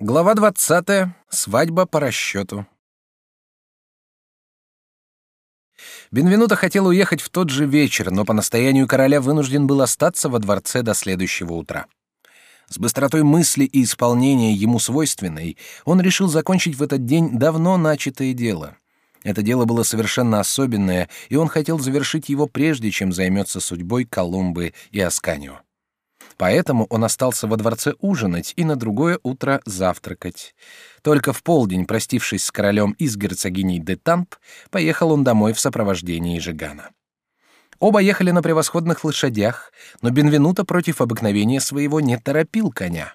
Глава 20. Свадьба по расчету. Бенвенуто хотел уехать в тот же вечер, но по настоянию короля вынужден был остаться во дворце до следующего утра. С быстротой мысли и исполнения ему свойственной, он решил закончить в этот день давно начатое дело. Это дело было совершенно особенное, и он хотел завершить его прежде, чем займется судьбой Колумбы и Асканио. Поэтому он остался во дворце ужинать и на другое утро завтракать. Только в полдень, простившись с королем и с герцогиней де Тамп, поехал он домой в сопровождении Жигана. Оба ехали на превосходных лошадях, но Бенвенуто против обыкновения своего не торопил коня.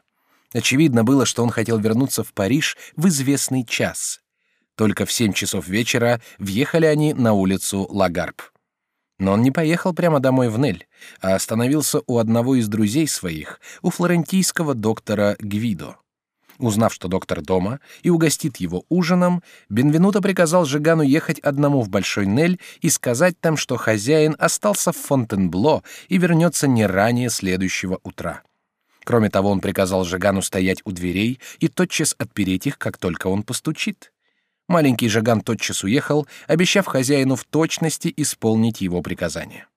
Очевидно было, что он хотел вернуться в Париж в известный час. Только в семь часов вечера въехали они на улицу Лагарб. Но он не поехал прямо домой в Нель, а остановился у одного из друзей своих, у флорентийского доктора Гвидо. Узнав, что доктор дома, и угостит его ужином, Бенвенуто приказал Жигану ехать одному в Большой Нель и сказать там, что хозяин остался в Фонтенбло и вернется не ранее следующего утра. Кроме того, он приказал Жигану стоять у дверей и тотчас отпереть их, как только он постучит. Маленький Жиган тотчас уехал, обещав хозяину в точности исполнить его приказание.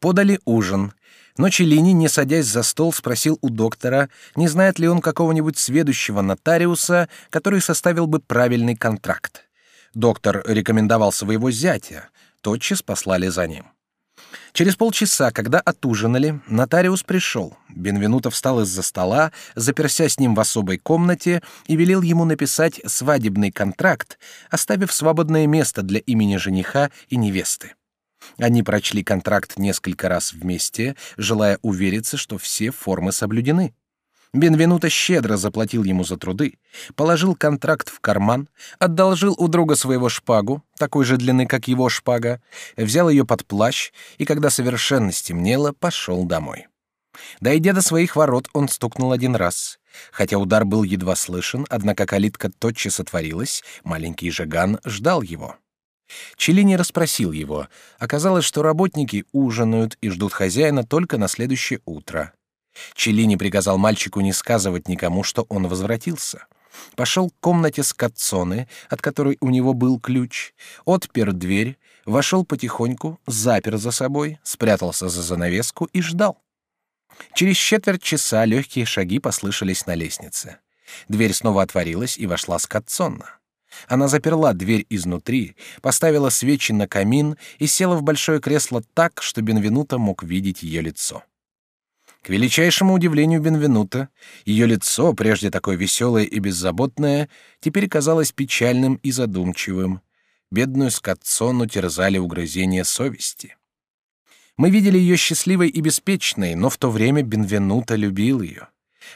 Подали ужин. Но Челини, не садясь за стол, спросил у доктора, не знает ли он какого-нибудь сведущего нотариуса, который составил бы правильный контракт. Доктор рекомендовал своего зятя. Тотчас послали за ним. Через полчаса, когда отужинали, нотариус пришел. Бенвенуто встал из-за стола, заперся с ним в особой комнате и велел ему написать свадебный контракт, оставив свободное место для имени жениха и невесты. Они прочли контракт несколько раз вместе, желая увериться, что все формы соблюдены. Бенвенуто щедро заплатил ему за труды, положил контракт в карман, одолжил у друга своего шпагу, такой же длины, как его шпага, взял ее под плащ и, когда совершенно стемнело, пошел домой. Дойдя до своих ворот, он стукнул один раз. Хотя удар был едва слышен, однако калитка тотчас отворилась, маленький Жиган ждал его. Челини расспросил его. Оказалось, что работники ужинают и ждут хозяина только на следующее утро. Челини приказал мальчику не сказывать никому, что он возвратился. Пошел к комнате с Кацоны, от которой у него был ключ, отпер дверь, вошел потихоньку, запер за собой, спрятался за занавеску и ждал. Через четверть часа легкие шаги послышались на лестнице. Дверь снова отворилась, и вошла Скотсонна. Она заперла дверь изнутри, поставила свечи на камин и села в большое кресло так, что Бенвенуто мог видеть ее лицо. К величайшему удивлению Бенвенута, ее лицо, прежде такое веселое и беззаботное, теперь казалось печальным и задумчивым. Бедную Скотсону терзали угрызения совести. Мы видели ее счастливой и беспечной, но в то время Бенвенута любил ее.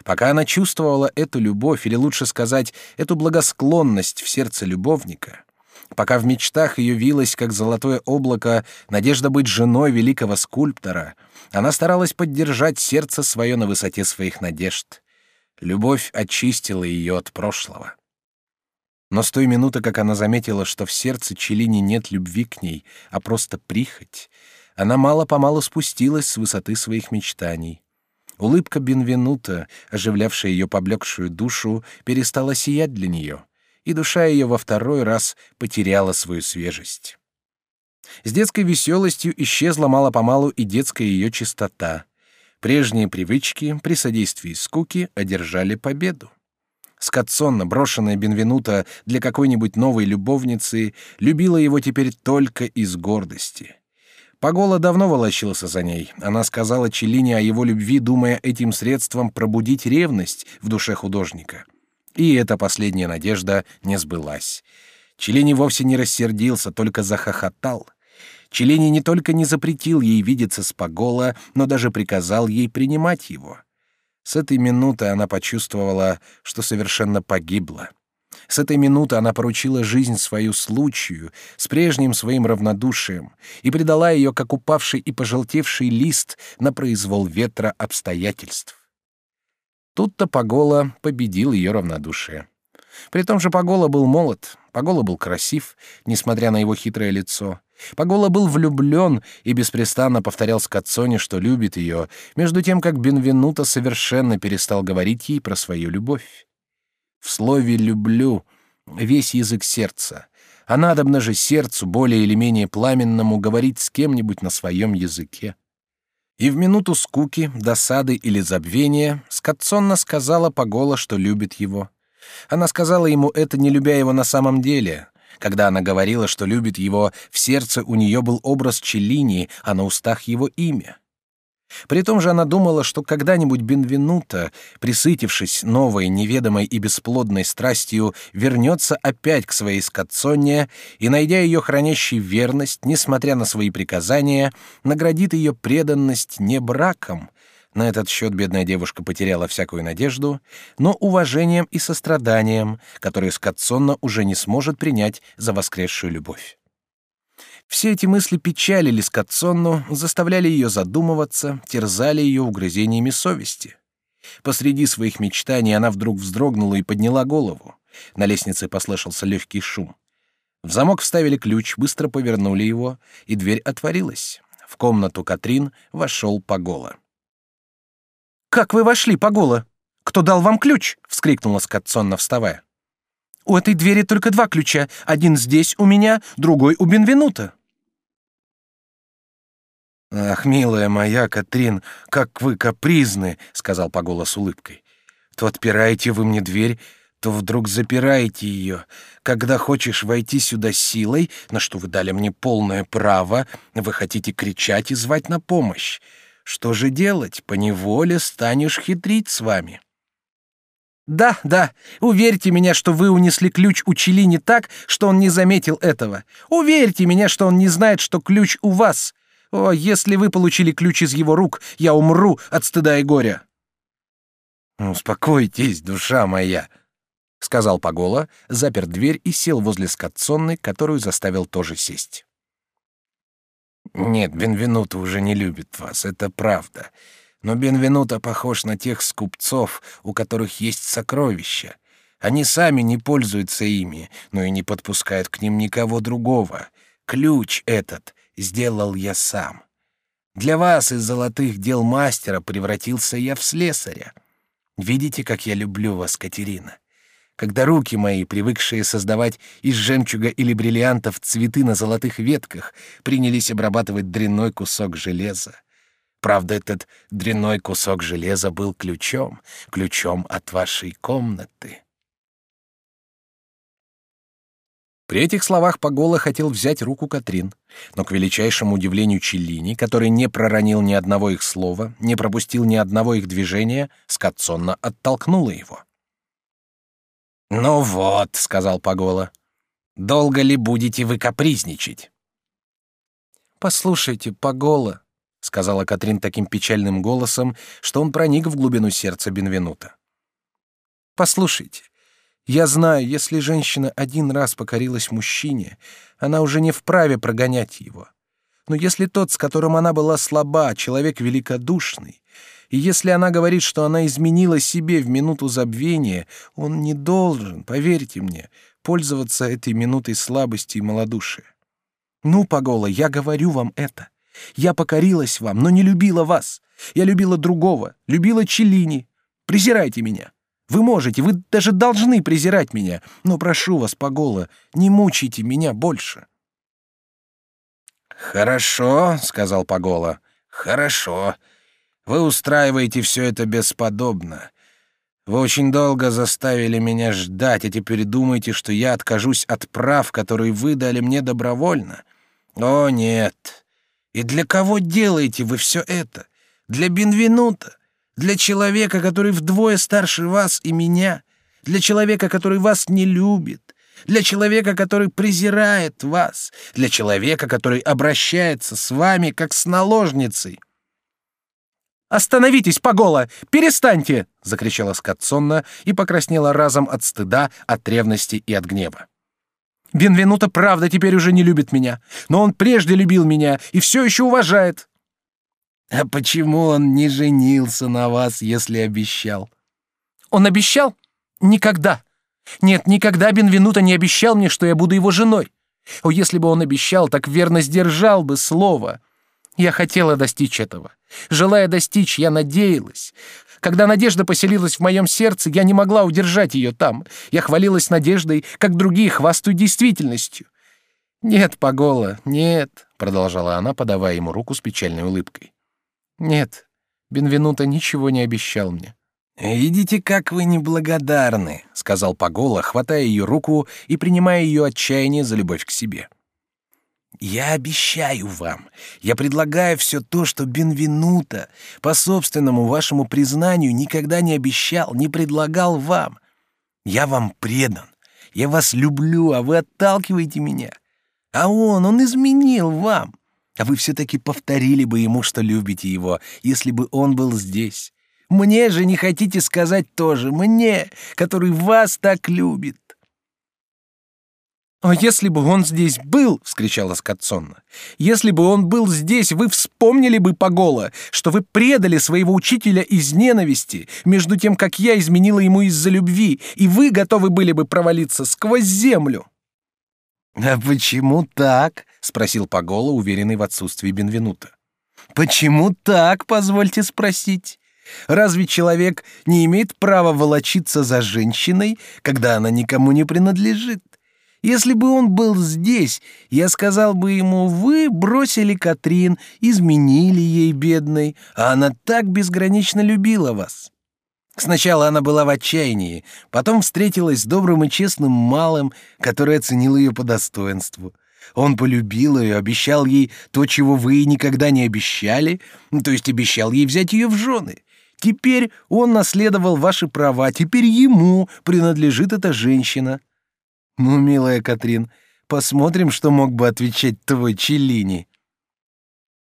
Пока она чувствовала эту любовь, или лучше сказать, эту благосклонность в сердце любовника, пока в мечтах ее вилась, как золотое облако, надежда быть женой великого скульптора — она старалась поддержать сердце свое на высоте своих надежд. Любовь очистила ее от прошлого. Но с той минуты, как она заметила, что в сердце Челини нет любви к ней, а просто прихоть, она мало-помалу спустилась с высоты своих мечтаний. Улыбка Бенвенута, оживлявшая ее поблекшую душу, перестала сиять для нее, и душа ее во второй раз потеряла свою свежесть. С детской веселостью исчезла мало-помалу и детская ее чистота. Прежние привычки при содействии скуки одержали победу. Скотсонна, брошенная Бенвенута для какой-нибудь новой любовницы, любила его теперь только из гордости. Пагола давно волочился за ней. Она сказала Челине о его любви, думая этим средством пробудить ревность в душе художника. И эта последняя надежда не сбылась. Челини вовсе не рассердился, только захохотал. Челени не только не запретил ей видеться с Пагола, но даже приказал ей принимать его. С этой минуты она почувствовала, что совершенно погибла. С этой минуты она поручила жизнь свою случаю, с прежним своим равнодушием, и предала ее, как упавший и пожелтевший лист, на произвол ветра обстоятельств. Тут-то Пагола победил ее равнодушие. При том же Пагола был молод, Пагола был красив, несмотря на его хитрое лицо. Пагола был влюблен и беспрестанно повторял Скотсоне, что любит ее, между тем как Бенвенуто совершенно перестал говорить ей про свою любовь. В слове «люблю» весь язык сердца, а надобно же сердцу, более или менее пламенному, говорить с кем-нибудь на своем языке. И в минуту скуки, досады или забвения Скотсонна сказала Погола, что любит его. Она сказала ему это, не любя его на самом деле. Когда она говорила, что любит его, в сердце у нее был образ Челлини, а на устах его имя. При том же она думала, что когда-нибудь Бенвенуто, присытившись новой, неведомой и бесплодной страстью, вернется опять к своей скотсонне и, найдя ее хранящей верность, несмотря на свои приказания, наградит ее преданность не браком. На этот счет бедная девушка потеряла всякую надежду, но уважением и состраданием, которые скотсонна уже не сможет принять за воскресшую любовь. Все эти мысли печалили Скотсонну, заставляли ее задумываться, терзали ее угрызениями совести. Посреди своих мечтаний она вдруг вздрогнула и подняла голову. На лестнице послышался легкий шум. В замок вставили ключ, быстро повернули его, и дверь отворилась. В комнату Катрин вошел Пагола. «Как вы вошли, Пагола? Кто дал вам ключ?» — вскрикнула Скотсонна, вставая. «У этой двери только два ключа. Один здесь у меня, другой у Бенвенута». «Ах, милая моя Катрин, как вы капризны!» — сказал Пагола с улыбкой. «То отпираете вы мне дверь, то вдруг запираете ее. Когда хочешь войти сюда силой, на что вы дали мне полное право, вы хотите кричать и звать на помощь. Что же делать? Поневоле станешь хитрить с вами». «Да, да, уверьте меня, что вы унесли ключ у Челини так, что он не заметил этого. Уверьте меня, что он не знает, что ключ у вас. О, если вы получили ключ из его рук, я умру от стыда и горя. Успокойтесь, душа моя, сказал Пагола, запер дверь и сел возле скотсонной, которую заставил тоже сесть. Нет, Бенвенуто уже не любит вас, это правда. Но Бенвенуто похож на тех скупцов, у которых есть сокровища. Они сами не пользуются ими, но и не подпускают к ним никого другого. Ключ этот сделал я сам. Для вас из золотых дел мастера превратился я в слесаря. Видите, как я люблю вас, Катерина? Когда руки мои, привыкшие создавать из жемчуга или бриллиантов цветы на золотых ветках, принялись обрабатывать дрянной кусок железа. Правда, этот дрянной кусок железа был ключом, ключом от вашей комнаты. При этих словах Пагола хотел взять руку Катрин, но к величайшему удивлению Челлини, который не проронил ни одного их слова, не пропустил ни одного их движения, Скотсонна оттолкнула его. «Ну вот», — сказал Пагола, — «долго ли будете вы капризничать?» «Послушайте, Пагола», — сказала Катрин таким печальным голосом, что он проник в глубину сердца Бенвенута. «Послушайте, я знаю, если женщина один раз покорилась мужчине, она уже не вправе прогонять его. Но если тот, с которым она была слаба, человек великодушный, и если она говорит, что она изменила себе в минуту забвения, он не должен, поверьте мне, пользоваться этой минутой слабости и малодушия. Ну, Пагола, я говорю вам это. Я покорилась вам, но не любила вас. Я любила другого, любила Челини. Презирайте меня. Вы можете, вы даже должны презирать меня, но прошу вас, Пагола, не мучайте меня больше. Хорошо, сказал Пагола. Хорошо. Вы устраиваете все это бесподобно. Вы очень долго заставили меня ждать, а теперь думаете, что я откажусь от прав, которые вы дали мне добровольно? О, нет. И для кого делаете вы все это? Для Бенвенута? Для человека, который вдвое старше вас и меня, для человека, который вас не любит, для человека, который презирает вас, для человека, который обращается с вами как с наложницей. «Остановитесь, Пагола! Перестаньте!» — закричала Скотсонна и покраснела разом от стыда, от ревности и от гнева. «Бенвенуто правда теперь уже не любит меня, но он прежде любил меня и все еще уважает. А почему он не женился на вас, если обещал? Он обещал? Никогда. Нет, никогда Бенвенуто не обещал мне, что я буду его женой. О, если бы он обещал, так верно сдержал бы слово. Я хотела достичь этого. Желая достичь, я надеялась. Когда надежда поселилась в моем сердце, я не могла удержать ее там. Я хвалилась надеждой, как другие хвастают действительностью. Нет, Пагола, нет, продолжала она, подавая ему руку с печальной улыбкой. Нет, Бенвенуто ничего не обещал мне. «Видите, как вы неблагодарны», — сказал Пагола, хватая ее руку и принимая ее отчаяние за любовь к себе. Я обещаю вам, я предлагаю все то, что Бенвенуто, по собственному вашему признанию, никогда не обещал, не предлагал вам. Я вам предан, я вас люблю, а вы отталкиваете меня. А он, он изменил вам. А вы все-таки повторили бы ему, что любите его, если бы он был здесь. Мне же не хотите сказать тоже, мне, который вас так любит. «А если бы он здесь был!» — вскричала Скотсонна. «Если бы он был здесь, вы вспомнили бы Погола, что вы предали своего учителя из ненависти, между тем, как я изменила ему из-за любви, и вы готовы были бы провалиться сквозь землю!» «А почему так?» — спросил Погола, уверенный в отсутствии Бенвенута. «Почему так, позвольте спросить? Разве человек не имеет права волочиться за женщиной, когда она никому не принадлежит?» Если бы он был здесь, я сказал бы ему, вы бросили Катрин, изменили ей, бедной, а она так безгранично любила вас. Сначала она была в отчаянии, потом встретилась с добрым и честным малым, который оценил ее по достоинству. Он полюбил ее, обещал ей то, чего вы никогда не обещали, то есть обещал ей взять ее в жены. Теперь он наследовал ваши права, теперь ему принадлежит эта женщина. Ну, милая Катрин, посмотрим, что мог бы отвечать твой Челлини.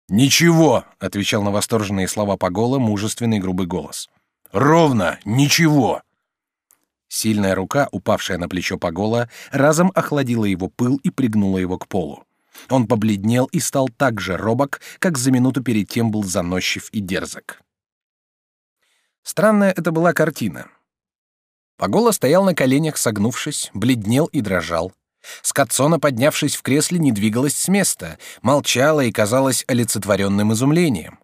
Ничего, отвечал на восторженные слова Погола мужественный грубый голос. Ровно ничего. Сильная рука, упавшая на плечо Погола, разом охладила его пыл и пригнула его к полу. Он побледнел и стал так же робок, как за минуту перед тем был заносчив и дерзок. Странная это была картина. Пагола стоял на коленях, согнувшись, бледнел и дрожал. Скотсона, поднявшись в кресле, не двигалась с места, молчала и казалась олицетворенным изумлением.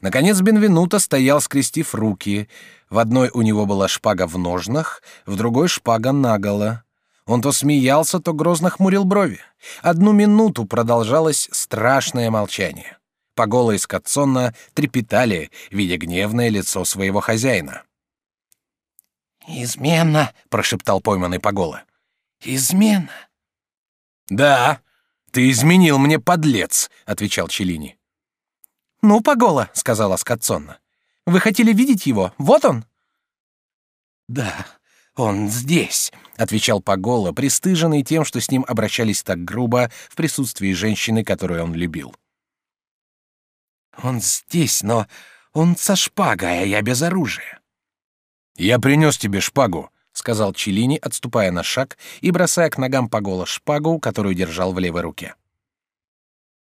Наконец Бенвенуто стоял, скрестив руки. В одной у него была шпага в ножнах, в другой шпага наголо. Он то смеялся, то грозно хмурил брови. Одну минуту продолжалось страшное молчание. Пагола и Скотсона трепетали, видя гневное лицо своего хозяина. «Измена!» — прошептал пойманный Погола. «Измена!» «Да, ты изменил мне, подлец!» — отвечал Челини. «Ну, Погола!» — сказала Скотсонна. «Вы хотели видеть его? Вот он!» «Да, он здесь!» — отвечал Погола, пристыженный тем, что с ним обращались так грубо в присутствии женщины, которую он любил. «Он здесь, но он со шпагой, а я без оружия. «Я принес тебе шпагу», — сказал Челини, отступая на шаг и бросая к ногам Пагола шпагу, которую держал в левой руке.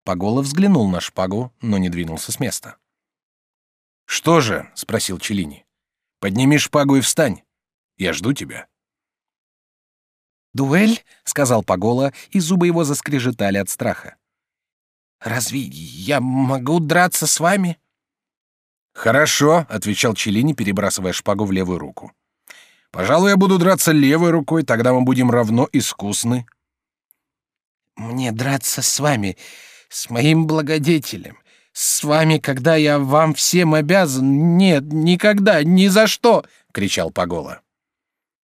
Пагола взглянул на шпагу, но не двинулся с места. «Что же?» — спросил Челини. «Подними шпагу и встань. Я жду тебя». «Дуэль?» — сказал Пагола, и зубы его заскрежетали от страха. «Разве я могу драться с вами?» Хорошо, отвечал Челини, перебрасывая шпагу в левую руку. Пожалуй, я буду драться левой рукой, тогда мы будем равно искусны. Мне драться с вами, с моим благодетелем, с вами, когда я вам всем обязан? Нет, никогда, ни за что, кричал Пагола.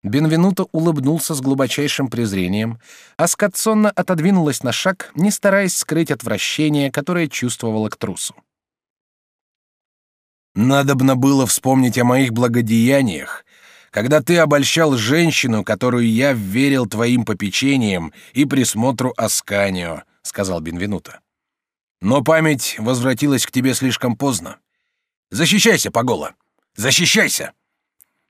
Бенвенуто улыбнулся с глубочайшим презрением, а Скотсонна отодвинулась на шаг, не стараясь скрыть отвращение, которое чувствовала к трусу. Надобно было вспомнить о моих благодеяниях, когда ты обольщал женщину, которую я верил твоим попечениям и присмотру Асканио, сказал Бенвенуто. Но память возвратилась к тебе слишком поздно. Защищайся, Пагола! Защищайся!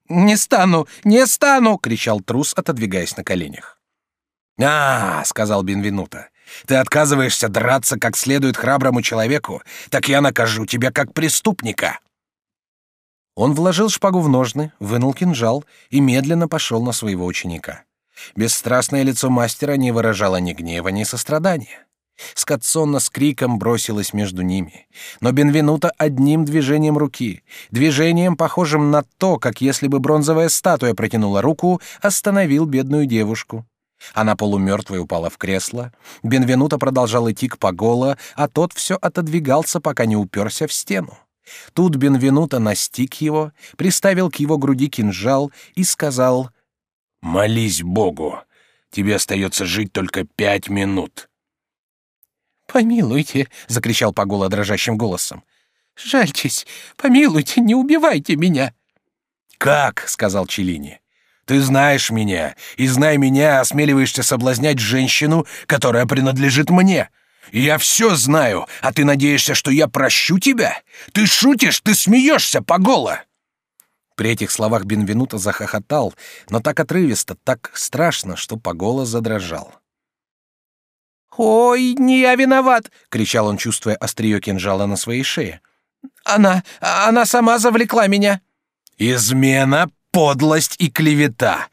Не стану, не стану! кричал трус, отодвигаясь на коленях. А, сказал Бенвенуто, ты отказываешься драться как следует храброму человеку, так я накажу тебя как преступника. Он вложил шпагу в ножны, вынул кинжал и медленно пошел на своего ученика. Бесстрастное лицо мастера не выражало ни гнева, ни сострадания. Скотсонна с криком бросилась между ними. Но Бенвенуто одним движением руки, движением, похожим на то, как если бы бронзовая статуя протянула руку, остановил бедную девушку. Она полумертвая упала в кресло. Бенвенуто продолжал идти к Паголо, а тот все отодвигался, пока не уперся в стену. Тут Бенвенуто настиг его, приставил к его груди кинжал и сказал «Молись Богу, тебе остается жить только пять минут». «Помилуйте!» — закричал Пагола дрожащим голосом. «Жальтесь! Помилуйте, не убивайте меня!» «Как?» — сказал Челини. «Ты знаешь меня, и, зная меня, осмеливаешься соблазнять женщину, которая принадлежит мне. Я все знаю, а ты надеешься, что я прощу тебя? Ты шутишь, ты смеешься, Пагола!» При этих словах Бенвенуто захохотал, но так отрывисто, так страшно, что Пагола задрожал. «Ой, не я виноват!» — кричал он, чувствуя острие кинжала на своей шее. «Она... она сама завлекла меня!» «Измена, подлость и клевета!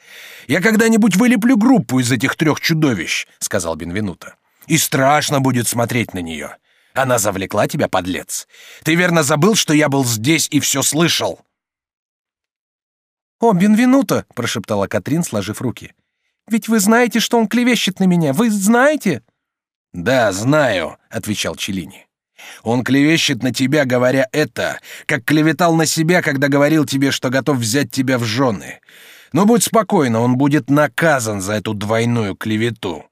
Я когда-нибудь вылеплю группу из этих трех чудовищ!» — сказал Бенвенуто. «И страшно будет смотреть на нее. Она завлекла тебя, подлец. Ты верно забыл, что я был здесь и все слышал?» «О, Бенвенуто!» — прошептала Катрин, сложив руки. «Ведь вы знаете, что он клевещет на меня. Вы знаете?» «Да, знаю», — отвечал Челини. «Он клевещет на тебя, говоря это, как клеветал на себя, когда говорил тебе, что готов взять тебя в жены. Но будь спокойна, он будет наказан за эту двойную клевету».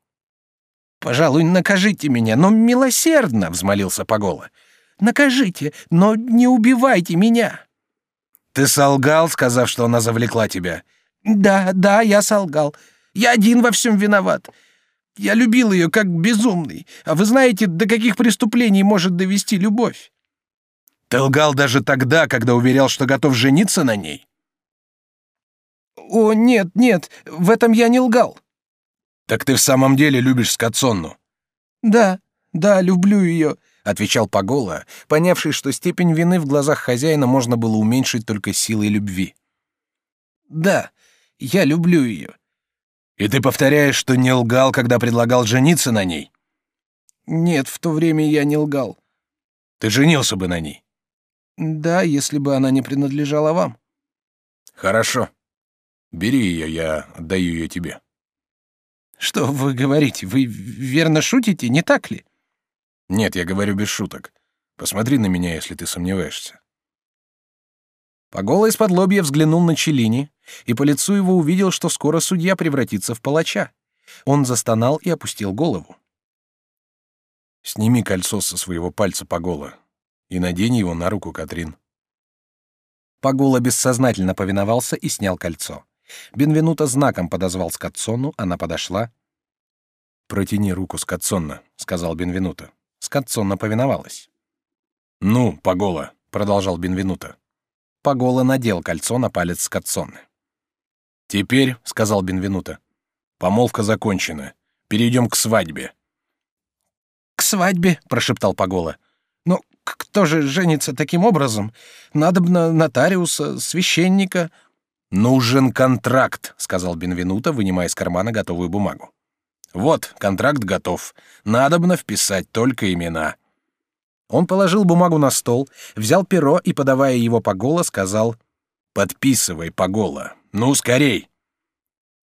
«Пожалуй, накажите меня, но милосердно», — взмолился Погола. «Накажите, но не убивайте меня». «Ты солгал, сказав, что она завлекла тебя?» «Да, да, я солгал. Я один во всем виноват. Я любил ее как безумный. А вы знаете, до каких преступлений может довести любовь? Ты лгал даже тогда, когда уверял, что готов жениться на ней? О, нет, нет, в этом я не лгал. Так ты в самом деле любишь Скотсонну? Да, да, люблю ее, отвечал Пагола, понявший, что степень вины в глазах хозяина можно было уменьшить только силой любви. Да, я люблю ее. И ты повторяешь, что не лгал, когда предлагал жениться на ней? Нет, в то время я не лгал. Ты женился бы на ней? Да, если бы она не принадлежала вам. Хорошо. Бери ее, я отдаю ее тебе. Что вы говорите? Вы верно шутите, не так ли? Нет, я говорю без шуток. Посмотри на меня, если ты сомневаешься. Погола из-под лобья взглянул на Челини, и по лицу его увидел, что скоро судья превратится в палача. Он застонал и опустил голову. «Сними кольцо со своего пальца Погола и надень его на руку Катрин». Погола бессознательно повиновался и снял кольцо. Бенвенуто знаком подозвал Скотсону, она подошла. «Протяни руку Скотсонна», — сказал Бенвенуто. Скотсонна повиновалась. «Ну, Погола», — продолжал Бенвенуто. Пагола надел кольцо на палец Скотсонны. «Теперь», — сказал Бенвенуто, — «помолвка закончена. Перейдем к свадьбе». «К свадьбе», — прошептал Пагола. «Но кто же женится таким образом? Надобно нотариуса, священника». «Нужен контракт», — сказал Бенвенуто, вынимая из кармана готовую бумагу. «Вот, контракт готов. Надобно вписать только имена». Он положил бумагу на стол, взял перо и, подавая его Пагола, сказал «Подписывай, Пагола. Ну, скорей!»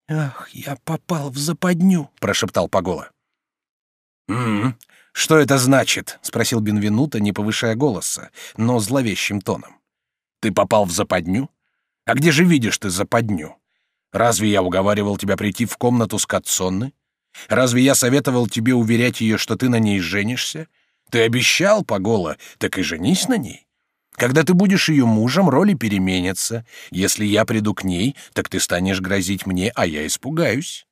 «Ах, я попал в западню», — прошептал Пагола. «М-м, что это значит?» — спросил Бенвенуто, не повышая голоса, но зловещим тоном. «Ты попал в западню? А где же видишь ты западню? Разве я уговаривал тебя прийти в комнату с Катсонны? Разве я советовал тебе уверять ее, что ты на ней женишься? Ты обещал, Пагола, так и женись на ней. Когда ты будешь ее мужем, роли переменятся. Если я приду к ней, так ты станешь грозить мне, а я испугаюсь».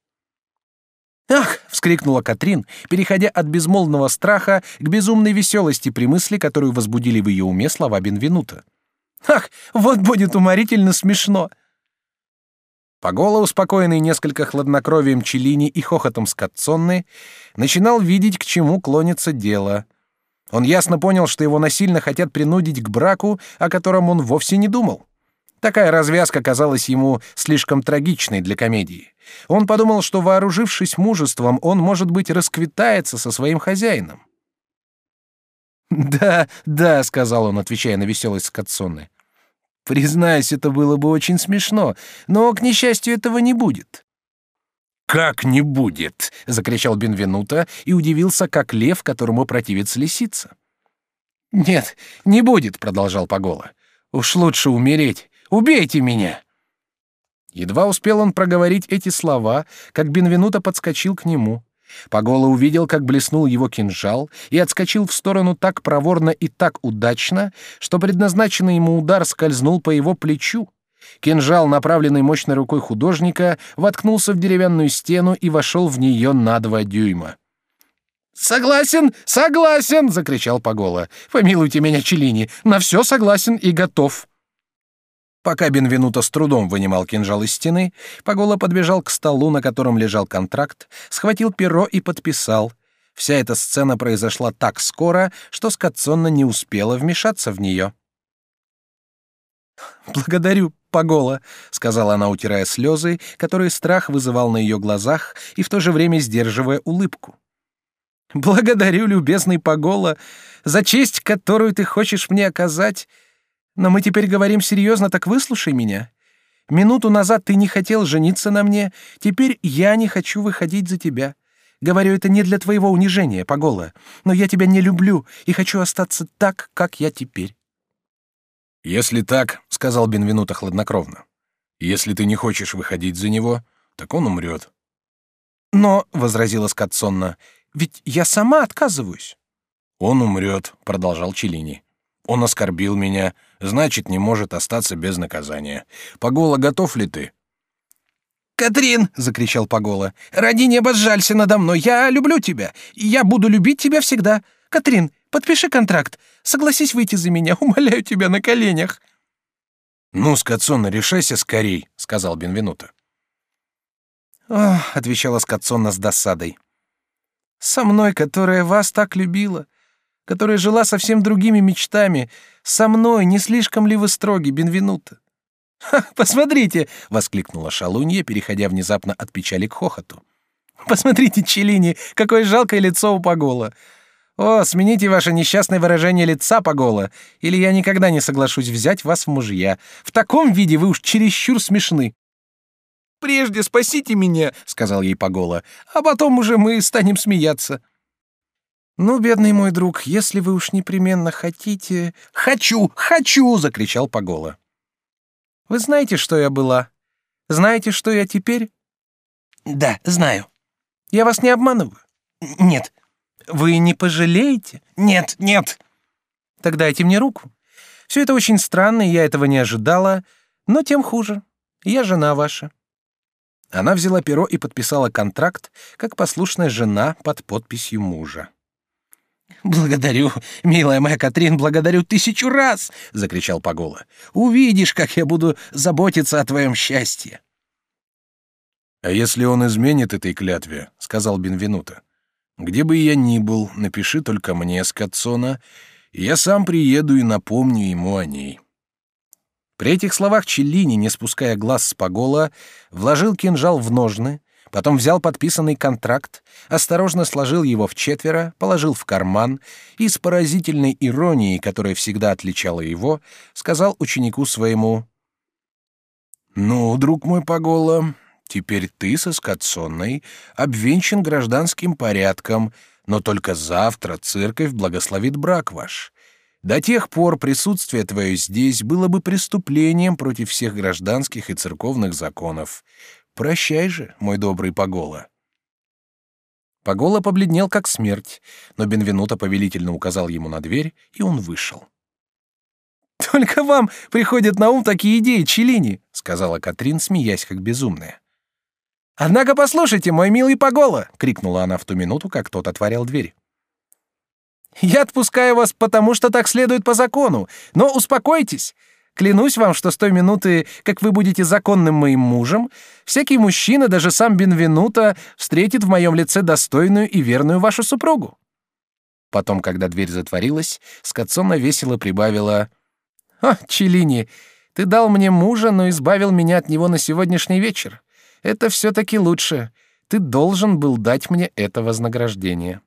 «Ах!» — вскрикнула Катрин, переходя от безмолвного страха к безумной веселости при мысли, которую возбудили в ее уме слова Бенвенута. «Ах, вот будет уморительно смешно!» Погола, успокоенный несколько хладнокровием Челини и хохотом Скотсонны, начинал видеть, к чему клонится дело — он ясно понял, что его насильно хотят принудить к браку, о котором он вовсе не думал. Такая развязка казалась ему слишком трагичной для комедии. Он подумал, что, вооружившись мужеством, он, может быть, расквитается со своим хозяином. «Да, да», — сказал он, отвечая на веселость Скотсонны. «Признаюсь, это было бы очень смешно, но, к несчастью, этого не будет». «Как не будет?» — закричал Бенвенуто и удивился, как лев, которому противится лисица. «Нет, не будет», — продолжал Пагола. «Уж лучше умереть. Убейте меня!» Едва успел он проговорить эти слова, как Бенвенуто подскочил к нему. Пагола увидел, как блеснул его кинжал, и отскочил в сторону так проворно и так удачно, что предназначенный ему удар скользнул по его плечу. Кинжал, направленный мощной рукой художника, воткнулся в деревянную стену и вошел в нее на два дюйма. «Согласен, согласен!» — закричал Пагола. «Помилуйте меня, Челини, на все согласен и готов!» Пока Бенвенуто с трудом вынимал кинжал из стены, Пагола подбежал к столу, на котором лежал контракт, схватил перо и подписал. Вся эта сцена произошла так скоро, что Скотсонна не успела вмешаться в нее. «Благодарю, Пагола», — сказала она, утирая слезы, которые страх вызывал на ее глазах и в то же время сдерживая улыбку. «Благодарю, любезный Пагола, за честь, которую ты хочешь мне оказать, но мы теперь говорим серьезно, так выслушай меня. Минуту назад ты не хотел жениться на мне, теперь я не хочу выходить за тебя. Говорю это не для твоего унижения, Пагола, но я тебя не люблю и хочу остаться так, как я теперь. Если так, сказал Бенвенуто хладнокровно. Если ты не хочешь выходить за него, так он умрет. Но, возразила Скотсонна, ведь я сама отказываюсь. Он умрет, продолжал Челини. Он оскорбил меня, значит, не может остаться без наказания. Погола, готов ли ты? «Катрин!» — закричал Погола. «Ради неба сжалься надо мной. Я люблю тебя. И я буду любить тебя всегда. Катрин, подпиши контракт. Согласись выйти за меня. Умоляю тебя на коленях». «Ну, Скотсонна, решайся скорей», — сказал Бенвенуто. «Ох», — отвечала Скотсонна с досадой. «Со мной, которая вас так любила, которая жила совсем другими мечтами. Со мной не слишком ли вы строги, Бенвенуто? «Ха, посмотрите!» — воскликнула Шалунья, переходя внезапно от печали к хохоту. «Посмотрите, Челини, какое жалкое лицо у Погола! О, смените ваше несчастное выражение лица, Погола, или я никогда не соглашусь взять вас в мужья. В таком виде вы уж чересчур смешны». «Прежде спасите меня», — сказал ей Погола, «а потом уже мы станем смеяться». «Ну, бедный мой друг, если вы уж непременно хотите...» «Хочу! Хочу!» — закричал Пагола. «Вы знаете, что я была? Знаете, что я теперь?» «Да, знаю». «Я вас не обманываю?» «Нет». «Вы не пожалеете?» «Нет, нет». «Тогда дайте мне руку. Все это очень странно, и я этого не ожидала, но тем хуже. Я жена ваша». Она взяла перо и подписала контракт, как послушная жена под подписью мужа. «Благодарю, милая моя Катрин, благодарю тысячу раз!» — закричал Пагола. «Увидишь, как я буду заботиться о твоем счастье!» «А если он изменит этой клятве?» — сказал Бенвенуто. «Где бы я ни был, напиши только мне, Скотсона, и я сам приеду и напомню ему о ней». При этих словах Челлини, не спуская глаз с Пагола, вложил кинжал в ножны, Потом взял подписанный контракт, осторожно сложил его в четверо, положил в карман и с поразительной иронией, которая всегда отличала его, сказал ученику своему: "Ну, друг мой Пагола, теперь ты со Скотсонной обвенчан гражданским порядком, но только завтра церковь благословит брак ваш. До тех пор присутствие твое здесь было бы преступлением против всех гражданских и церковных законов. Прощай же, мой добрый Пагола. Пагола побледнел как смерть, но Бенвенуто повелительно указал ему на дверь, и он вышел. Только вам приходят на ум такие идеи, Челини, сказала Катрин, смеясь как безумная. Однако послушайте, мой милый Пагола, крикнула она в ту минуту, как тот отворял дверь. Я отпускаю вас, потому что так следует по закону, но успокойтесь. Клянусь вам, что с той минуты, как вы будете законным моим мужем, всякий мужчина, даже сам Бенвенуто, встретит в моем лице достойную и верную вашу супругу». Потом, когда дверь затворилась, Скотсона весело прибавила «О, Челини, Ты дал мне мужа, но избавил меня от него на сегодняшний вечер. Это все-таки лучше. Ты должен был дать мне это вознаграждение».